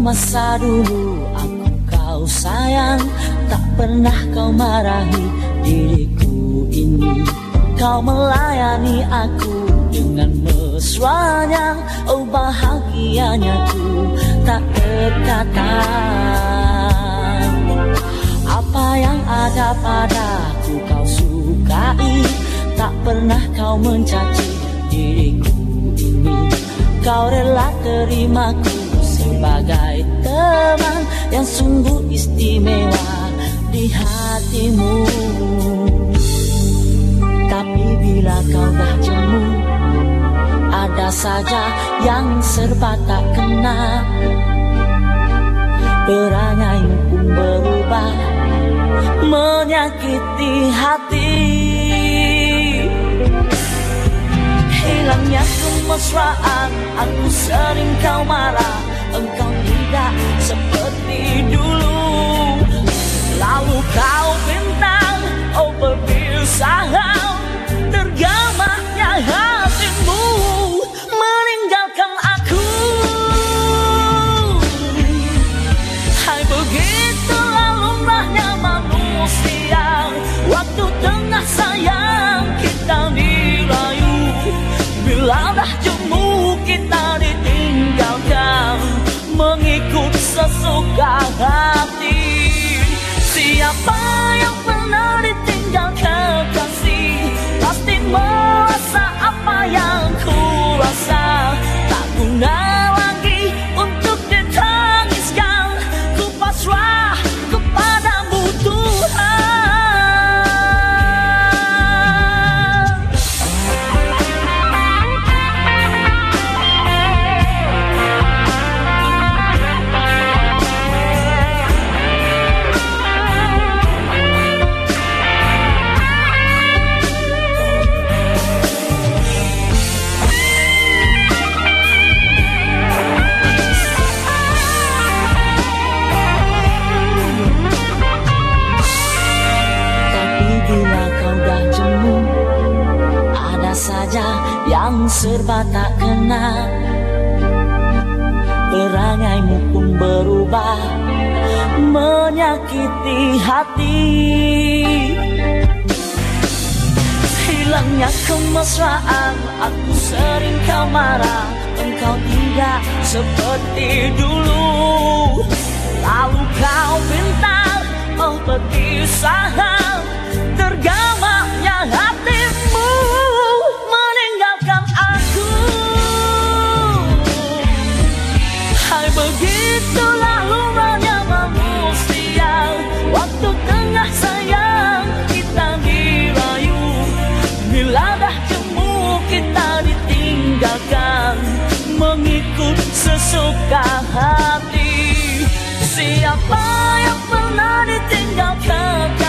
Masa dulu aku kau sayang Tak pernah kau marahi diriku ini. Kau melayani aku dengan mesranya Oh bahagianya ku tak terkata Apa yang ada padaku kau sukai Tak pernah kau mencaci diriku ini. Kau rela terimaku sebagai teman yang sungguh istimewa di hatimu. Tapi bila kau dah jemu Ada saja yang serba tak kena Perangaimu pun berubah Menyakiti hati. Hilangnya kemesraan Aku sering kau marah engkau tidak seperti dulu. Lalu kau hati. Siapa yang pernah ditinggal kekasih Pasti merasa apa yang ku serba tak kena Perangaimu pun berubah Menyakiti hati. Hilangnya kemesraan Aku sering kau marah. Engkau tidak seperti dulu. Lalu kau minta Oh perpisahan Tergamaknya hatimu suka hati. Siapa yang pernah ditinggalkan?